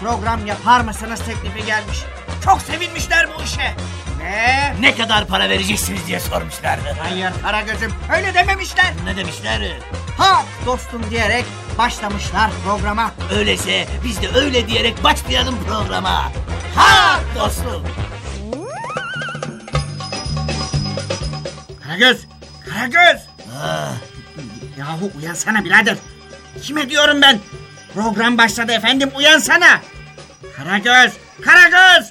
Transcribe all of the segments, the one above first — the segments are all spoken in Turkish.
program yapar mısınız teklifi gelmiş. Çok sevinmişler bu işe. Ve Ne kadar para vereceksiniz diye sormuşlardı. hayır Karagöz'üm öyle dememişler. Ne demişler? Ha dostum diyerek başlamışlar programa. Öyleyse biz de öyle diyerek başlayalım programa. Ha dostum. Karagöz! Karagöz! Ah, Yahu uyansana birader. Kime diyorum ben? Program başladı efendim uyansana. Karagöz! Karagöz!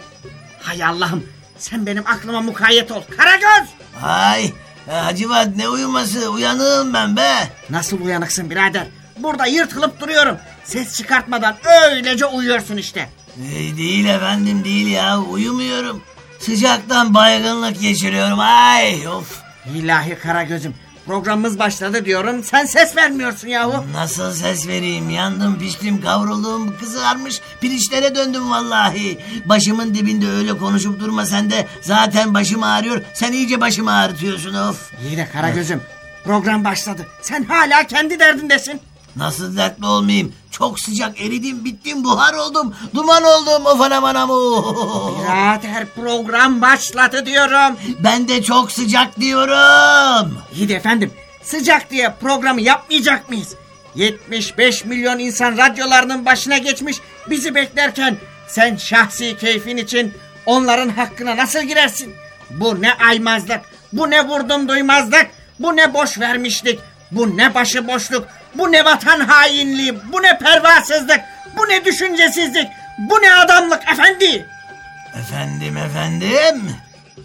Hay Allah'ım sen benim aklıma mukayyet ol. Karagöz! ay Hacivat ne uyuması uyanığım ben be. Nasıl uyanıksın birader? Burada yırtılıp duruyorum. Ses çıkartmadan öylece uyuyorsun işte. Ee, değil efendim değil ya uyumuyorum. Sıcaktan baygınlık geçiriyorum ay of. İlahi Karagöz'üm. Programımız başladı diyorum. Sen ses vermiyorsun yahu. Nasıl ses vereyim yandım piştim kavruldum kızarmış pirinçlere döndüm vallahi. Başımın dibinde öyle konuşup durma sen de zaten başım ağrıyor sen iyice başımı ağrıtıyorsun of. İyi de Karagöz'üm. Program başladı. Sen hala kendi derdindesin. Nasıl dertli olmayayım? Çok sıcak eridim bittim buhar oldum. Duman oldum of anam anam. oh. Birader program başladı diyorum. Ben de çok sıcak diyorum. İyi de efendim sıcak diye programı yapmayacak mıyız? 75 milyon insan radyolarının başına geçmiş bizi beklerken sen şahsi keyfin için onların hakkına nasıl girersin? Bu ne aymazlık, bu ne vurdum duymazlık, bu ne boş vermişlik, bu ne başıboşluk, bu ne vatan hainliği, bu ne pervasızlık, bu ne düşüncesizlik, bu ne adamlık efendi. Efendim efendim.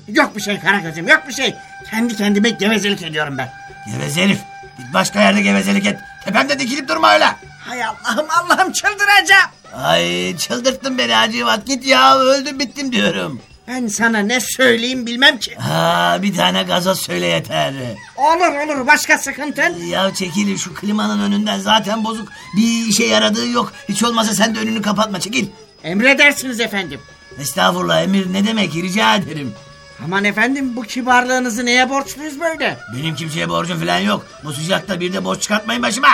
Yok bir şey Karagöz'üm yok bir şey. Kendi kendime gevezelik ediyorum ben. Geveze herif. Git başka yerde gevezelik et. Tepemde dikilip durma öyle. Hay Allah'ım Allah'ım çıldıracağım. Ay çıldırttın beni Hacivat. Git ya öldüm bittim diyorum. Ben sana ne söyleyeyim bilmem ki. Ha bir tane gazoz söyle yeter. Olur olur başka sıkıntın. Ya çekil şu klimanın önünden zaten bozuk. Bir işe yaradığı yok. Hiç olmazsa sen de önünü kapatma çekil. Emredersiniz efendim. Estağfurullah emir ne demek rica ederim. Aman efendim bu kibarlığınızı neye borçluyuz böyle? Benim kimseye borcum falan yok. Bu sıcakta bir de borç çıkartmayın başıma.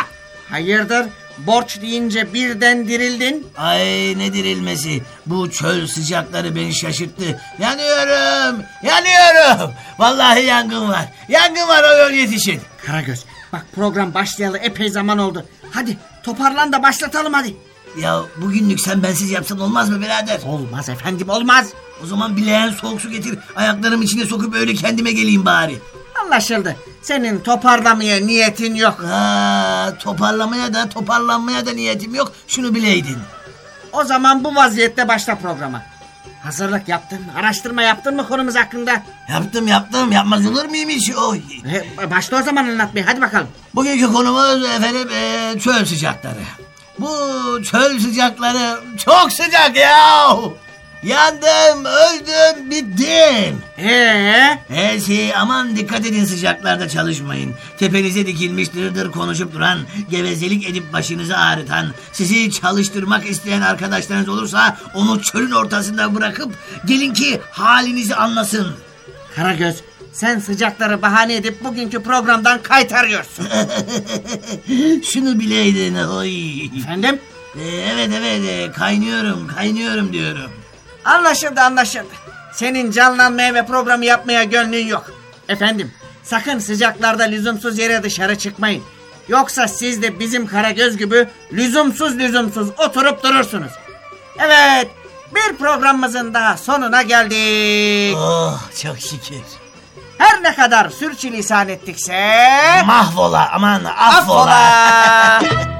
Hayırdır borç deyince birden dirildin. Ay ne dirilmesi. Bu çöl sıcakları beni şaşırttı. Yanıyorum. Yanıyorum. Vallahi yangın var. Yangın var o yol yetişin. Karagöz bak program başlayalı epey zaman oldu. Hadi toparlan da başlatalım hadi. Ya bugünlük sen bensiz yapsan olmaz mı birader? Olmaz efendim olmaz. O zaman bileğen soğuk su getir. Ayaklarım içine sokup öyle kendime geleyim bari. Anlaşıldı. Senin toparlamaya niyetin yok. Ha, toparlamaya da toparlanmaya da niyetim yok. Şunu bileydin. O zaman bu vaziyette başla programa. Hazırlık yaptın mı? Araştırma yaptın mı konumuz hakkında? Yaptım yaptım. Yapmaz olur muyum hiç? Oy. E, başla o zaman anlatmaya hadi bakalım. Bugünkü konumuz efendim e, çöl sıcakları. Bu çöl sıcakları çok sıcak ya. Yandım, öldüm, bittim. Ee, Her aman dikkat edin sıcaklarda çalışmayın. Tepenize dikilmiş dırdır konuşup duran, gevezelik edip başınızı ağrıtan, sizi çalıştırmak isteyen arkadaşlarınız olursa onu çölün ortasında bırakıp gelin ki halinizi anlasın. Karagöz sen sıcakları bahane edip bugünkü programdan kaytarıyorsun. Şunu bileydin oy. Efendim? Ee, evet evet e, kaynıyorum kaynıyorum diyorum. Anlaşıldı anlaşıldı. Senin canlanmaya ve programı yapmaya gönlün yok. Efendim sakın sıcaklarda lüzumsuz yere dışarı çıkmayın. Yoksa siz de bizim Karagöz gibi lüzumsuz lüzumsuz oturup durursunuz. Evet bir programımızın daha sonuna geldik. Oh çok şükür. Her ne kadar sürçülisan ettikse... Mahvola aman affola. Affola.